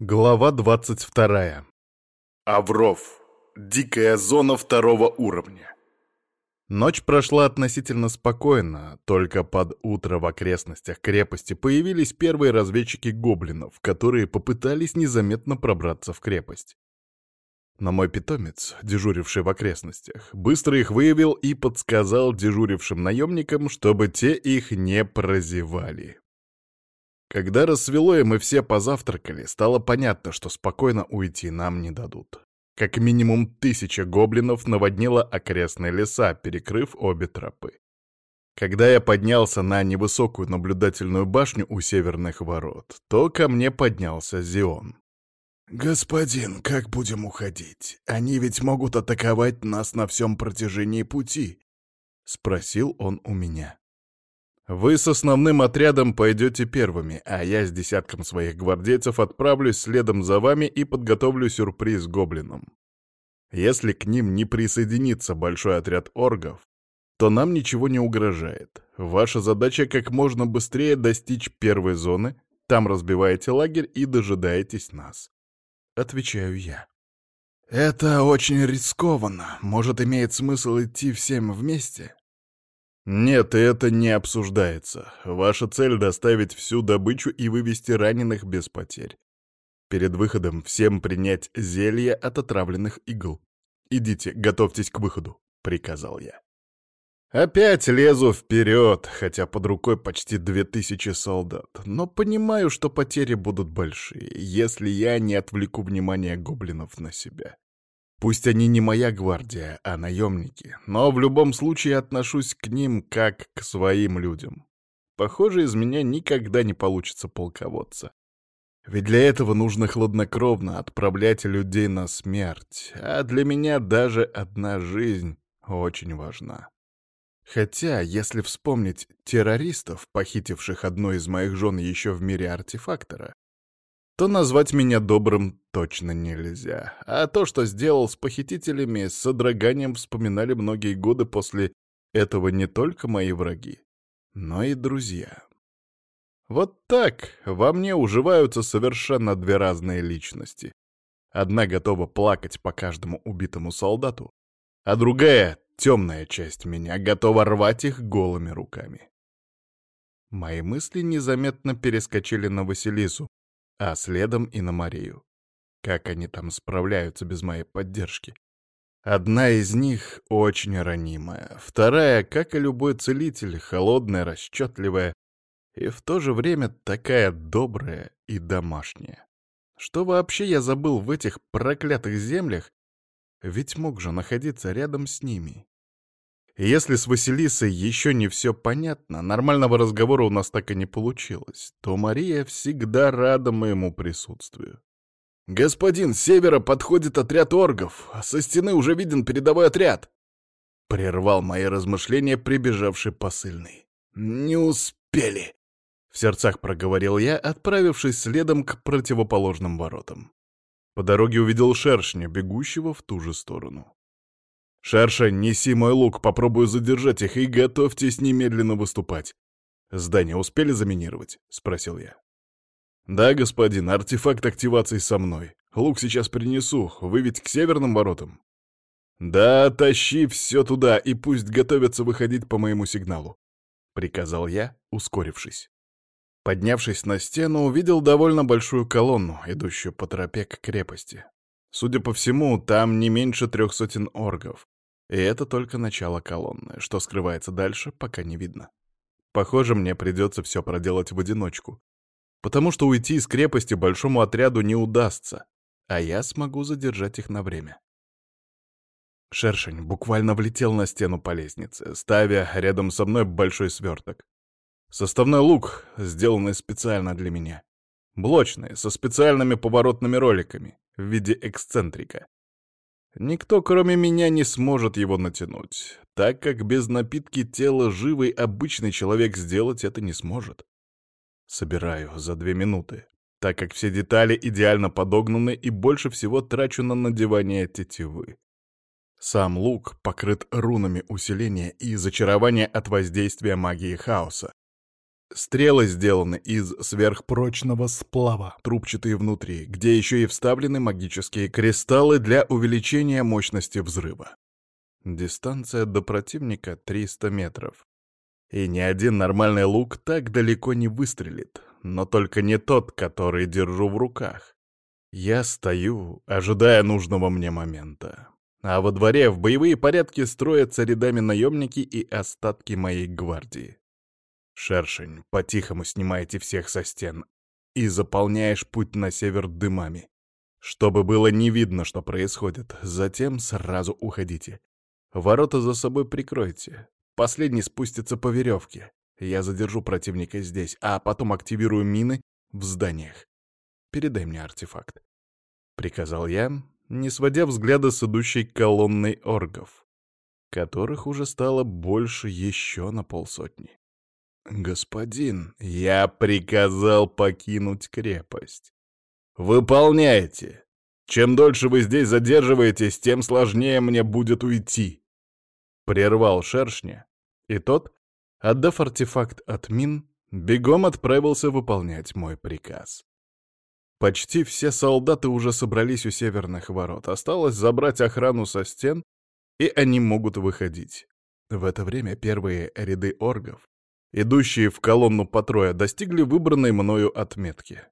Глава 22. Авров. Дикая зона второго уровня. Ночь прошла относительно спокойно, только под утро в окрестностях крепости появились первые разведчики гоблинов, которые попытались незаметно пробраться в крепость. Но мой питомец, дежуривший в окрестностях, быстро их выявил и подсказал дежурившим наемникам, чтобы те их не прозевали. Когда рассвело и мы все позавтракали, стало понятно, что спокойно уйти нам не дадут. Как минимум тысяча гоблинов наводнила окрестные леса, перекрыв обе тропы. Когда я поднялся на невысокую наблюдательную башню у северных ворот, то ко мне поднялся Зион. «Господин, как будем уходить? Они ведь могут атаковать нас на всем протяжении пути», — спросил он у меня. Вы с основным отрядом пойдете первыми, а я с десятком своих гвардейцев отправлюсь следом за вами и подготовлю сюрприз гоблинам. Если к ним не присоединится большой отряд оргов, то нам ничего не угрожает. Ваша задача как можно быстрее достичь первой зоны, там разбиваете лагерь и дожидаетесь нас. Отвечаю я. Это очень рискованно. Может, имеет смысл идти всем вместе? «Нет, это не обсуждается. Ваша цель — доставить всю добычу и вывести раненых без потерь. Перед выходом всем принять зелье от отравленных игл. Идите, готовьтесь к выходу», — приказал я. Опять лезу вперед, хотя под рукой почти две тысячи солдат, но понимаю, что потери будут большие, если я не отвлеку внимание гоблинов на себя. Пусть они не моя гвардия, а наемники, но в любом случае отношусь к ним как к своим людям. Похоже, из меня никогда не получится полководца. Ведь для этого нужно хладнокровно отправлять людей на смерть, а для меня даже одна жизнь очень важна. Хотя, если вспомнить террористов, похитивших одну из моих жен еще в мире артефактора, то назвать меня добрым точно нельзя. А то, что сделал с похитителями, с содроганием вспоминали многие годы после этого не только мои враги, но и друзья. Вот так во мне уживаются совершенно две разные личности. Одна готова плакать по каждому убитому солдату, а другая, темная часть меня, готова рвать их голыми руками. Мои мысли незаметно перескочили на Василису, а следом и на Марию. Как они там справляются без моей поддержки? Одна из них очень ранимая, вторая, как и любой целитель, холодная, расчетливая и в то же время такая добрая и домашняя. Что вообще я забыл в этих проклятых землях? Ведь мог же находиться рядом с ними. Если с Василисой еще не все понятно, нормального разговора у нас так и не получилось, то Мария всегда рада моему присутствию. «Господин, с севера подходит отряд оргов, а со стены уже виден передовой отряд!» Прервал мои размышления прибежавший посыльный. «Не успели!» — в сердцах проговорил я, отправившись следом к противоположным воротам. По дороге увидел шершня, бегущего в ту же сторону. «Шарша, неси мой лук, попробую задержать их и готовьтесь немедленно выступать». «Здание успели заминировать?» — спросил я. «Да, господин, артефакт активации со мной. Лук сейчас принесу, вы ведь к северным воротам?» «Да, тащи все туда, и пусть готовятся выходить по моему сигналу», — приказал я, ускорившись. Поднявшись на стену, увидел довольно большую колонну, идущую по тропе к крепости. Судя по всему, там не меньше трех сотен оргов. И это только начало колонны. Что скрывается дальше, пока не видно. Похоже, мне придется все проделать в одиночку. Потому что уйти из крепости большому отряду не удастся, а я смогу задержать их на время. Шершень буквально влетел на стену по лестнице, ставя рядом со мной большой сверток. Составной лук, сделанный специально для меня. Блочный, со специальными поворотными роликами в виде эксцентрика. Никто, кроме меня, не сможет его натянуть, так как без напитки тела живый обычный человек сделать это не сможет. Собираю за две минуты, так как все детали идеально подогнаны и больше всего трачу на надевание тетивы. Сам лук покрыт рунами усиления и зачарования от воздействия магии хаоса. Стрелы сделаны из сверхпрочного сплава, трубчатые внутри, где еще и вставлены магические кристаллы для увеличения мощности взрыва. Дистанция до противника 300 метров. И ни один нормальный лук так далеко не выстрелит, но только не тот, который держу в руках. Я стою, ожидая нужного мне момента. А во дворе в боевые порядки строятся рядами наемники и остатки моей гвардии. Шершень, по-тихому снимаете всех со стен и заполняешь путь на север дымами. Чтобы было не видно, что происходит, затем сразу уходите. Ворота за собой прикройте. Последний спустится по веревке. Я задержу противника здесь, а потом активирую мины в зданиях. Передай мне артефакт. Приказал я, не сводя взгляда с идущей колонной оргов, которых уже стало больше еще на полсотни. «Господин, я приказал покинуть крепость. Выполняйте. Чем дольше вы здесь задерживаетесь, тем сложнее мне будет уйти». Прервал шершня, и тот, отдав артефакт от мин, бегом отправился выполнять мой приказ. Почти все солдаты уже собрались у северных ворот. Осталось забрать охрану со стен, и они могут выходить. В это время первые ряды оргов идущие в колонну по трое, достигли выбранной мною отметки.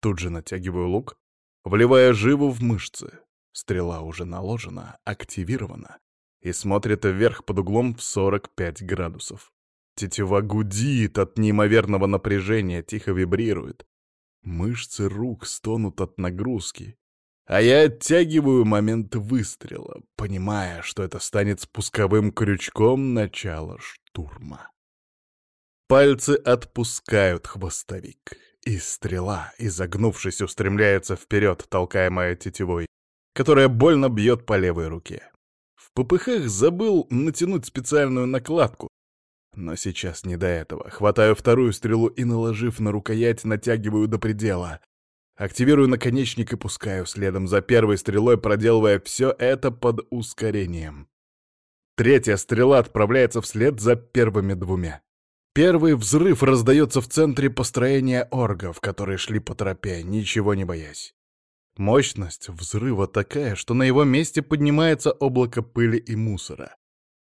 Тут же натягиваю лук, вливая живу в мышцы. Стрела уже наложена, активирована и смотрит вверх под углом в 45 градусов. Тетива гудит от неимоверного напряжения, тихо вибрирует. Мышцы рук стонут от нагрузки. А я оттягиваю момент выстрела, понимая, что это станет спусковым крючком начала штурма. Пальцы отпускают хвостовик, и стрела, изогнувшись, устремляется вперед, толкаемая тетивой, которая больно бьет по левой руке. В попыхах забыл натянуть специальную накладку, но сейчас не до этого. Хватаю вторую стрелу и, наложив на рукоять, натягиваю до предела. Активирую наконечник и пускаю следом за первой стрелой, проделывая все это под ускорением. Третья стрела отправляется вслед за первыми двумя. Первый взрыв раздается в центре построения оргов, которые шли по тропе, ничего не боясь. Мощность взрыва такая, что на его месте поднимается облако пыли и мусора.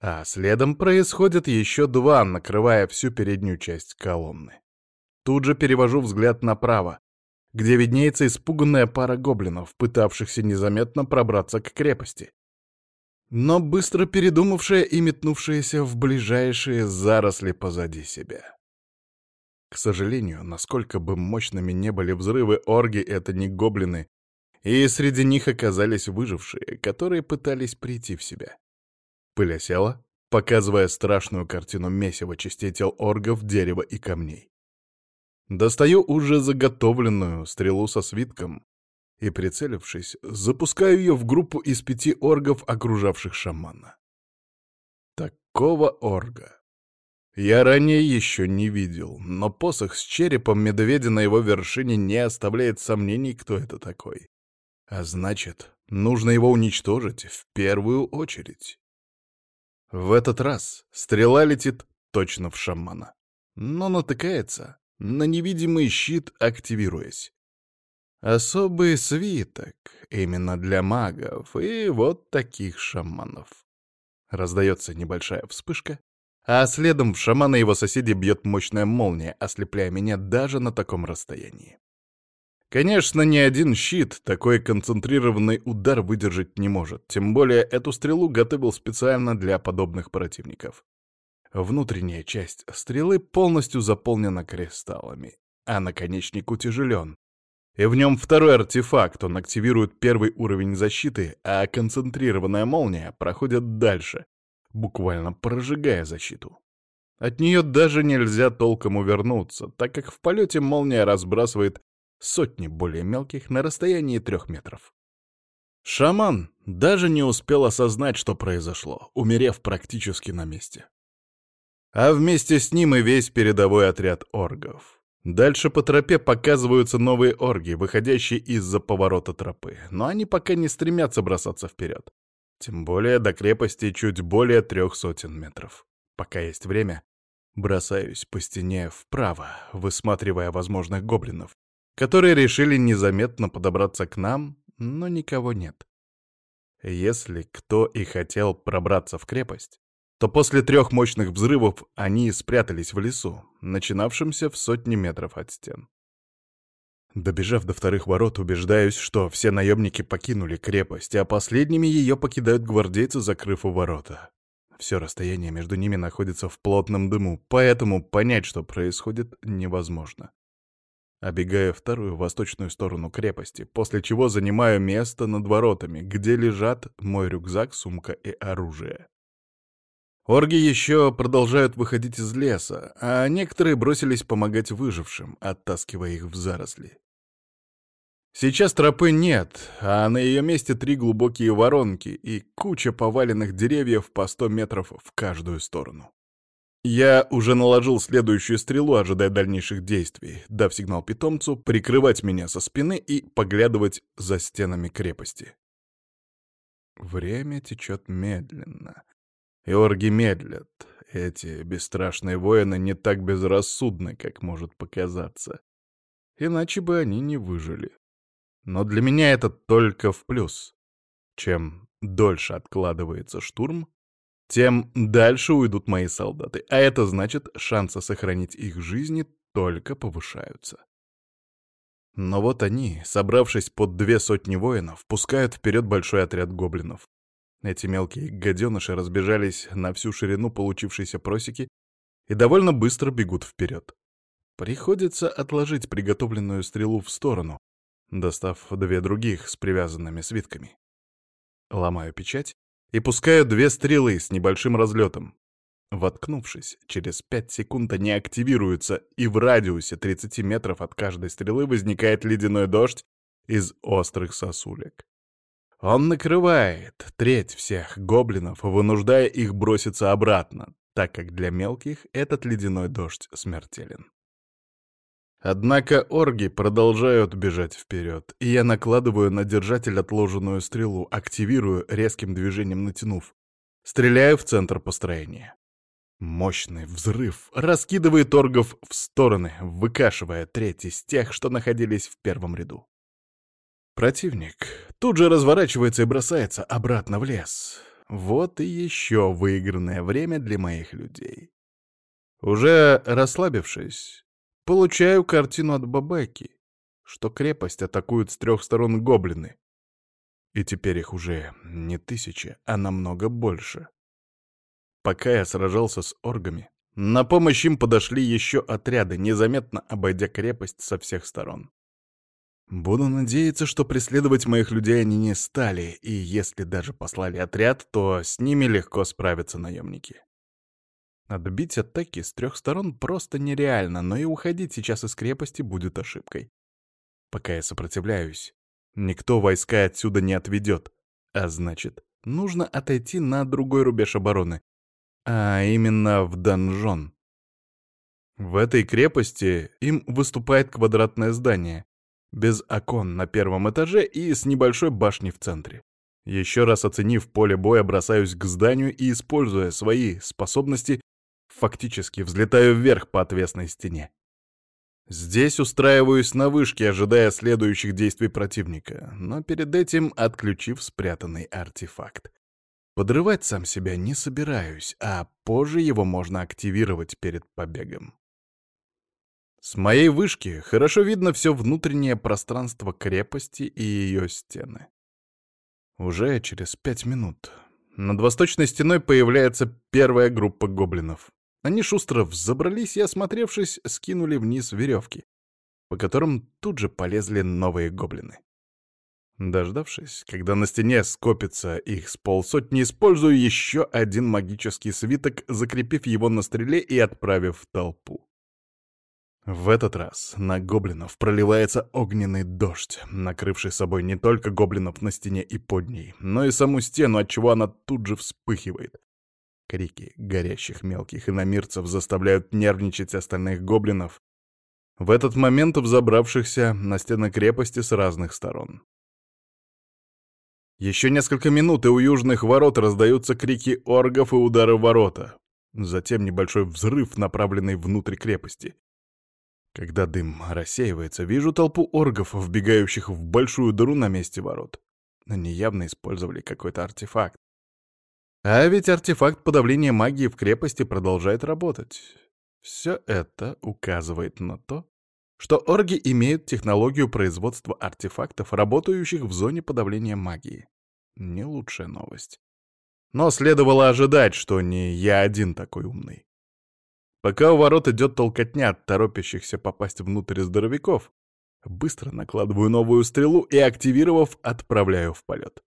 А следом происходят еще два, накрывая всю переднюю часть колонны. Тут же перевожу взгляд направо, где виднеется испуганная пара гоблинов, пытавшихся незаметно пробраться к крепости но быстро передумавшая и метнувшаяся в ближайшие заросли позади себя. К сожалению, насколько бы мощными не были взрывы, орги — это не гоблины, и среди них оказались выжившие, которые пытались прийти в себя. Пыль осела, показывая страшную картину месива частей тел оргов, дерева и камней. Достаю уже заготовленную стрелу со свитком, и, прицелившись, запускаю ее в группу из пяти оргов, окружавших шамана. Такого орга я ранее еще не видел, но посох с черепом медведя на его вершине не оставляет сомнений, кто это такой. А значит, нужно его уничтожить в первую очередь. В этот раз стрела летит точно в шамана, но натыкается на невидимый щит, активируясь. Особый свиток, именно для магов и вот таких шаманов. Раздается небольшая вспышка, а следом в шамана его соседи бьет мощная молния, ослепляя меня даже на таком расстоянии. Конечно, ни один щит такой концентрированный удар выдержать не может, тем более эту стрелу готовил специально для подобных противников. Внутренняя часть стрелы полностью заполнена кристаллами, а наконечник утяжелен, и в нем второй артефакт, он активирует первый уровень защиты, а концентрированная молния проходит дальше, буквально прожигая защиту. От нее даже нельзя толком увернуться, так как в полете молния разбрасывает сотни более мелких на расстоянии трех метров. Шаман даже не успел осознать, что произошло, умерев практически на месте. А вместе с ним и весь передовой отряд оргов. Дальше по тропе показываются новые орги, выходящие из-за поворота тропы, но они пока не стремятся бросаться вперед. Тем более до крепости чуть более трех сотен метров. Пока есть время, Бросаюсь по стене вправо, высматривая возможных гоблинов, которые решили незаметно подобраться к нам, но никого нет. Если кто и хотел пробраться в крепость, то после трех мощных взрывов они спрятались в лесу, начинавшемся в сотни метров от стен. Добежав до вторых ворот, убеждаюсь, что все наемники покинули крепость, а последними ее покидают гвардейцы, закрыв у ворота. Все расстояние между ними находится в плотном дыму, поэтому понять, что происходит, невозможно. Обегаю вторую восточную сторону крепости, после чего занимаю место над воротами, где лежат мой рюкзак, сумка и оружие. Орги еще продолжают выходить из леса, а некоторые бросились помогать выжившим, оттаскивая их в заросли. Сейчас тропы нет, а на ее месте три глубокие воронки и куча поваленных деревьев по сто метров в каждую сторону. Я уже наложил следующую стрелу, ожидая дальнейших действий, дав сигнал питомцу прикрывать меня со спины и поглядывать за стенами крепости. Время течет медленно. И медлят. Эти бесстрашные воины не так безрассудны, как может показаться. Иначе бы они не выжили. Но для меня это только в плюс. Чем дольше откладывается штурм, тем дальше уйдут мои солдаты, а это значит, шансы сохранить их жизни только повышаются. Но вот они, собравшись под две сотни воинов, пускают вперед большой отряд гоблинов. Эти мелкие гаденыши разбежались на всю ширину получившейся просеки и довольно быстро бегут вперед. Приходится отложить приготовленную стрелу в сторону, достав две других с привязанными свитками. Ломаю печать и пускаю две стрелы с небольшим разлетом. Воткнувшись, через пять секунд они активируются, и в радиусе 30 метров от каждой стрелы возникает ледяной дождь из острых сосулек. Он накрывает треть всех гоблинов, вынуждая их броситься обратно, так как для мелких этот ледяной дождь смертелен. Однако орги продолжают бежать вперед, и я накладываю на держатель отложенную стрелу, активирую, резким движением натянув. Стреляю в центр построения. Мощный взрыв раскидывает оргов в стороны, выкашивая треть из тех, что находились в первом ряду. Противник тут же разворачивается и бросается обратно в лес. Вот и еще выигранное время для моих людей. Уже расслабившись, Получаю картину от Бабайки, что крепость атакуют с трех сторон гоблины. И теперь их уже не тысяча, а намного больше. Пока я сражался с оргами, на помощь им подошли еще отряды, незаметно обойдя крепость со всех сторон. Буду надеяться, что преследовать моих людей они не стали, и если даже послали отряд, то с ними легко справятся наемники. Отбить атаки с трех сторон просто нереально, но и уходить сейчас из крепости будет ошибкой. Пока я сопротивляюсь, никто войска отсюда не отведет, а значит, нужно отойти на другой рубеж обороны, а именно в донжон. В этой крепости им выступает квадратное здание, без окон на первом этаже и с небольшой башней в центре. Еще раз оценив поле боя, бросаюсь к зданию и, используя свои способности, Фактически взлетаю вверх по отвесной стене. Здесь устраиваюсь на вышке, ожидая следующих действий противника, но перед этим отключив спрятанный артефакт. Подрывать сам себя не собираюсь, а позже его можно активировать перед побегом. С моей вышки хорошо видно все внутреннее пространство крепости и ее стены. Уже через пять минут над восточной стеной появляется первая группа гоблинов. Они шустро взобрались и, осмотревшись, скинули вниз веревки, по которым тут же полезли новые гоблины. Дождавшись, когда на стене скопится их с полсотни, использую еще один магический свиток, закрепив его на стреле и отправив в толпу. В этот раз на гоблинов проливается огненный дождь, накрывший собой не только гоблинов на стене и под ней, но и саму стену, отчего она тут же вспыхивает, Крики горящих мелких иномирцев заставляют нервничать остальных гоблинов, в этот момент взобравшихся на стены крепости с разных сторон. Еще несколько минут, и у южных ворот раздаются крики оргов и удары ворота. затем небольшой взрыв, направленный внутрь крепости. Когда дым рассеивается, вижу толпу оргов, вбегающих в большую дыру на месте ворот. Они явно использовали какой-то артефакт. А ведь артефакт подавления магии в крепости продолжает работать. Все это указывает на то, что орги имеют технологию производства артефактов, работающих в зоне подавления магии. Не лучшая новость. Но следовало ожидать, что не я один такой умный. Пока у ворот идет толкотня от торопящихся попасть внутрь здоровяков, быстро накладываю новую стрелу и, активировав, отправляю в полет.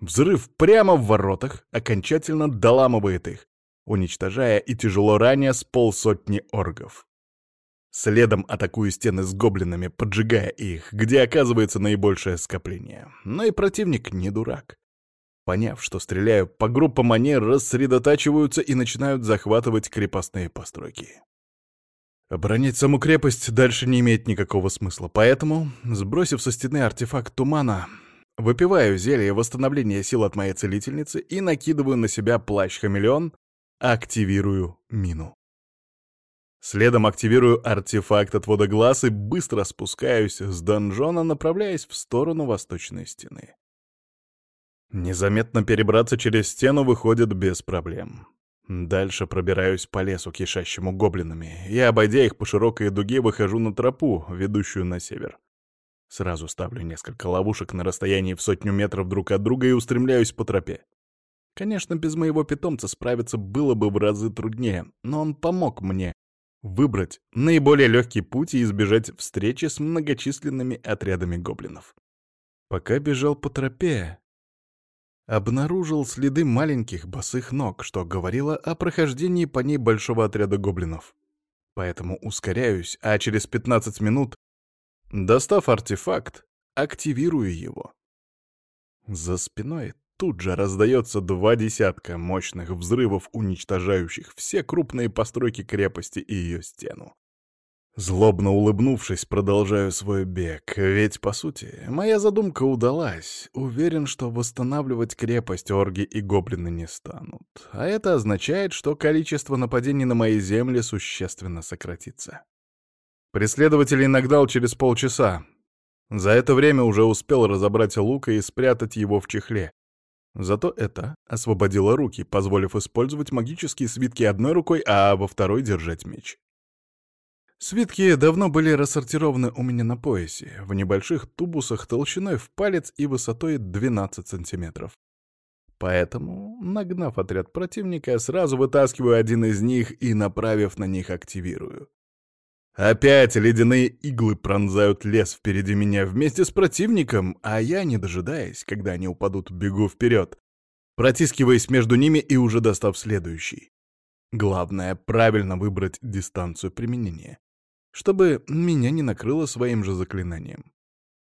Взрыв прямо в воротах окончательно доламывает их, уничтожая и тяжело раня с полсотни оргов. Следом атакую стены с гоблинами, поджигая их, где оказывается наибольшее скопление. Но и противник не дурак. Поняв, что стреляю по группам, они рассредотачиваются и начинают захватывать крепостные постройки. Оборонять саму крепость дальше не имеет никакого смысла, поэтому, сбросив со стены артефакт тумана, выпиваю зелье восстановления сил от моей целительницы и накидываю на себя плащ-хамелеон, активирую мину. Следом активирую артефакт отвода глаз и быстро спускаюсь с донжона, направляясь в сторону восточной стены. Незаметно перебраться через стену выходит без проблем. Дальше пробираюсь по лесу, кишащему гоблинами, и, обойдя их по широкой дуге, выхожу на тропу, ведущую на север. Сразу ставлю несколько ловушек на расстоянии в сотню метров друг от друга и устремляюсь по тропе. Конечно, без моего питомца справиться было бы в разы труднее, но он помог мне выбрать наиболее легкий путь и избежать встречи с многочисленными отрядами гоблинов. Пока бежал по тропе, обнаружил следы маленьких босых ног, что говорило о прохождении по ней большого отряда гоблинов. Поэтому ускоряюсь, а через 15 минут, достав артефакт, активирую его. За спиной тут же раздается два десятка мощных взрывов, уничтожающих все крупные постройки крепости и ее стену. Злобно улыбнувшись, продолжаю свой бег, ведь, по сути, моя задумка удалась. Уверен, что восстанавливать крепость орги и гоблины не станут. А это означает, что количество нападений на мои земли существенно сократится. Преследователей нагнал через полчаса. За это время уже успел разобрать лук и спрятать его в чехле. Зато это освободило руки, позволив использовать магические свитки одной рукой, а во второй держать меч. Свитки давно были рассортированы у меня на поясе, в небольших тубусах толщиной в палец и высотой 12 сантиметров. Поэтому, нагнав отряд противника, сразу вытаскиваю один из них и, направив на них, активирую. Опять ледяные иглы пронзают лес впереди меня вместе с противником, а я, не дожидаясь, когда они упадут, бегу вперед, протискиваясь между ними и уже достав следующий. Главное — правильно выбрать дистанцию применения чтобы меня не накрыло своим же заклинанием.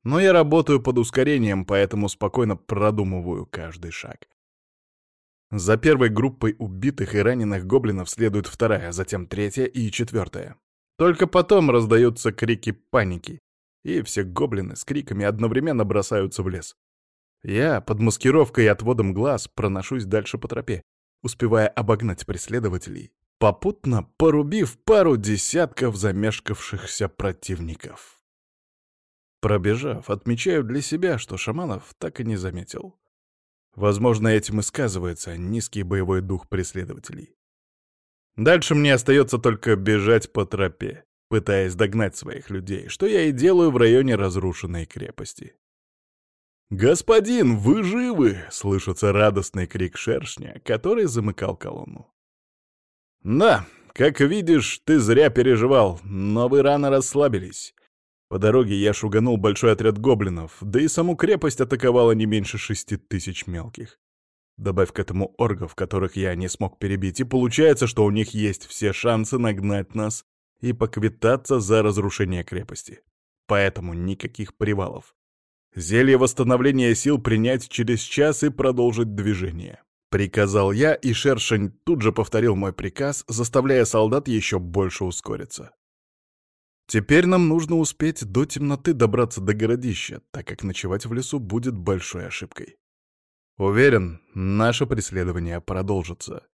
Но я работаю под ускорением, поэтому спокойно продумываю каждый шаг. За первой группой убитых и раненых гоблинов следует вторая, затем третья и четвертая. Только потом раздаются крики паники, и все гоблины с криками одновременно бросаются в лес. Я под маскировкой и отводом глаз проношусь дальше по тропе, успевая обогнать преследователей попутно порубив пару десятков замешкавшихся противников. Пробежав, отмечаю для себя, что Шаманов так и не заметил. Возможно, этим и сказывается низкий боевой дух преследователей. Дальше мне остается только бежать по тропе, пытаясь догнать своих людей, что я и делаю в районе разрушенной крепости. «Господин, вы живы!» — слышится радостный крик шершня, который замыкал колонну. «Да, как видишь, ты зря переживал, но вы рано расслабились. По дороге я шуганул большой отряд гоблинов, да и саму крепость атаковала не меньше шести тысяч мелких. Добавь к этому оргов, которых я не смог перебить, и получается, что у них есть все шансы нагнать нас и поквитаться за разрушение крепости. Поэтому никаких привалов. Зелье восстановления сил принять через час и продолжить движение. Приказал я, и Шершень тут же повторил мой приказ, заставляя солдат еще больше ускориться. Теперь нам нужно успеть до темноты добраться до городища, так как ночевать в лесу будет большой ошибкой. Уверен, наше преследование продолжится.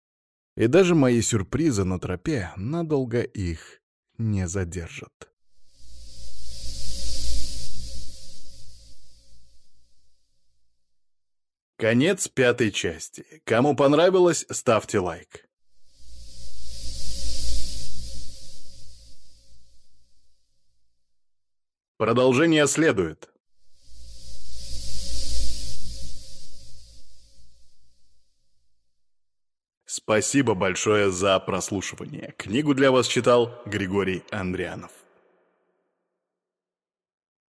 И даже мои сюрпризы на тропе надолго их не задержат. Конец пятой части. Кому понравилось, ставьте лайк. Продолжение следует. Спасибо большое за прослушивание. Книгу для вас читал Григорий Андрианов.